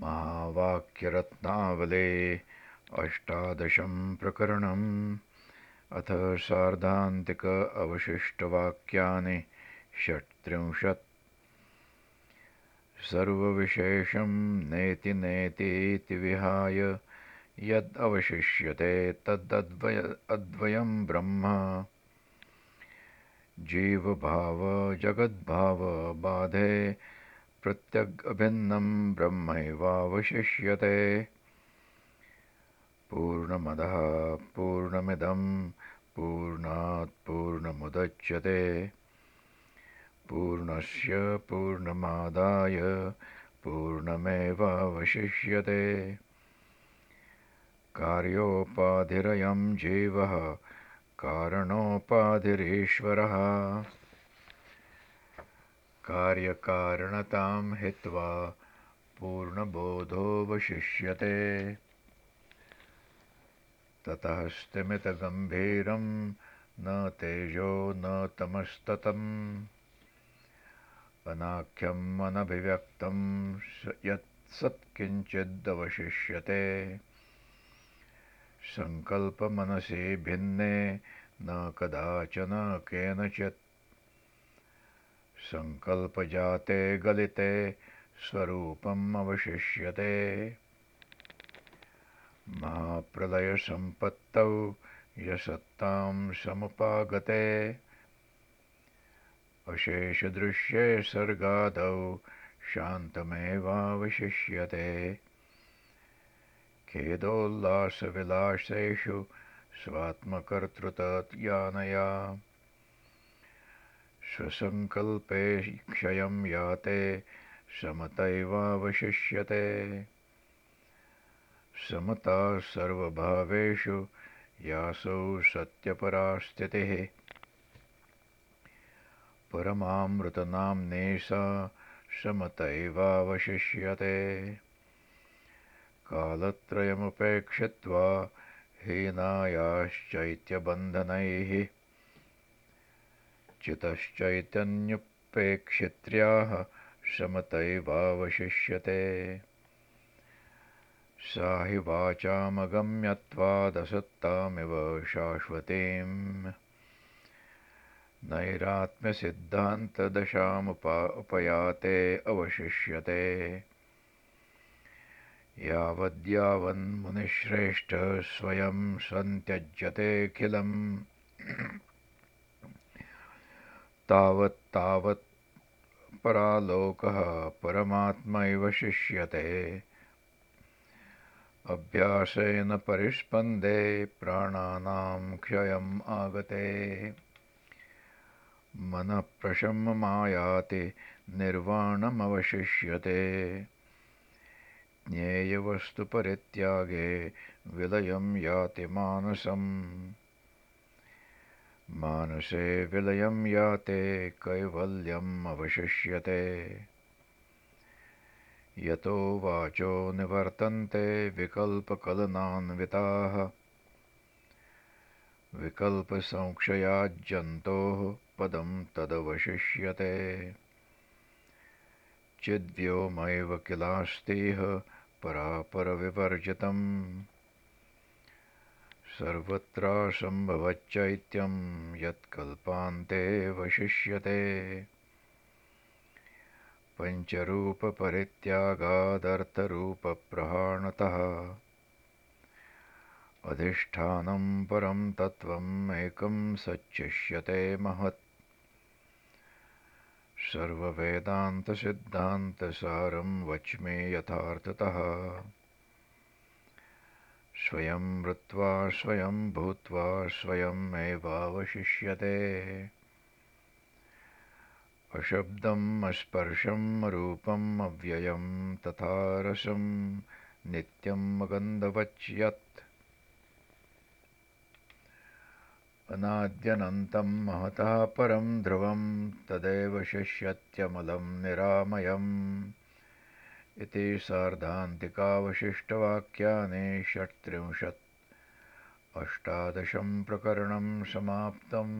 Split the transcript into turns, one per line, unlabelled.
महावाक्यरत्नावले अष्टादशं प्रकरणम्। अथ सार्धान्तिक अवशिष्टवाक्यानि षट्त्रिंशत्। सर्वविशेषं नेति नेतीति विहाय यदवशिष्यते तदद्वय, अद्वयं ब्रह्म। जीवभावजगद्भावबाधे प्रत्यगभिन्नं ब्रह्मैवावशिष्यते। पूर्णमदः पूर्णमिदं पूर्णात् पूर्णमुदच्यते। पूर्णस्य पूर्णमादाय पूर्णमेवावशिष्यते। कार्योपाधिरयं जीवः कारणोपाधिरीश्वरः कार्यकारणतां हित्वा पूर्णबोधोऽवशिष्यते। ततः स्तिमितगम्भीरं न तेजो न तमस्ततम्। अनाख्यम् अनभिव्यक्तं यत् सत्किञ्चिदवशिष्यते। सङ्कल्पमनसि भिन्ने न कदाचन केनचित् सङ्कल्पजाते गलिते स्वरूपम् अवशिष्यते। महाप्रलयसम्पत्तौ यसत्तां समुपागते। अशेषदृश्ये सर्गादौ शान्तमेवावशिष्यते। खेदोल्लासविलासेषु स्वात्मकर्तृतयानया स्वसङ्कल्पे क्षयं याते समतैवावशिष्यते। समता सर्वभावेषु यासौ सत्यपरास्थितिः। परमामृतनाम्ने सा समतैवावशिष्यते। कालत्रयमुपेक्षित्वा हीनायाश्चैत्यबन्धनैः चितश्चैतन्युपेक्षित्र्याः समतैवावशिष्यते सा हि वाचामगम्यत्वादसत्तामिव शाश्वतीम्। नैरात्म्यसिद्धान्तदशामुपा उपयाते अवशिष्यते। यावद्यावन्मुनिश्रेष्ठ स्वयं सन्त्यज्यतेऽखिलम् तावत्तावत् परालोकः परमात्मैव शिष्यते। अभ्यासेन परिस्पन्दे प्राणानां क्षयम् आगते। मनः प्रशममायाति निर्वाणमवशिष्यते। ज्ञेयवस्तुपरित्यागे विलयं याति मानसम् मानसे विलयं याते कैवल्यम् अवशिष्यते। यतो वाचो निवर्तन्ते विकल्पकलनान्विताः विकल्पसंक्षयाज्जन्तोः पदं तदवशिष्यते। चिद्व्योमैव किलास्तिह परापरविवर्जितम् सर्वत्रासम्भवच्चैत्यं यत्कल्पान्ते वशिष्यते। पञ्चरूपपरित्यागादर्थरूपप्रहाणतः। अधिष्ठानं परं तत्त्वम् एकं सच्चिष्यते महत्। सर्ववेदान्तसिद्धान्तसारं वच्मि यथार्थतः स्वयं मृत्वा स्वयं भूत्वा स्वयमेवावशिष्यते अशब्दम् अस्पर्शं रूपम् अव्ययं तथा रसं नित्यम् अगन्धवच् यत् अनाद्यनन्तं महतः परं ध्रुवं तदेव शिष्यत्यमलं निरामयम् इति सार्धान्तिकावशिष्टवाक्यानि षट्त्रिंशत् अष्टादशं प्रकरणं समाप्तम्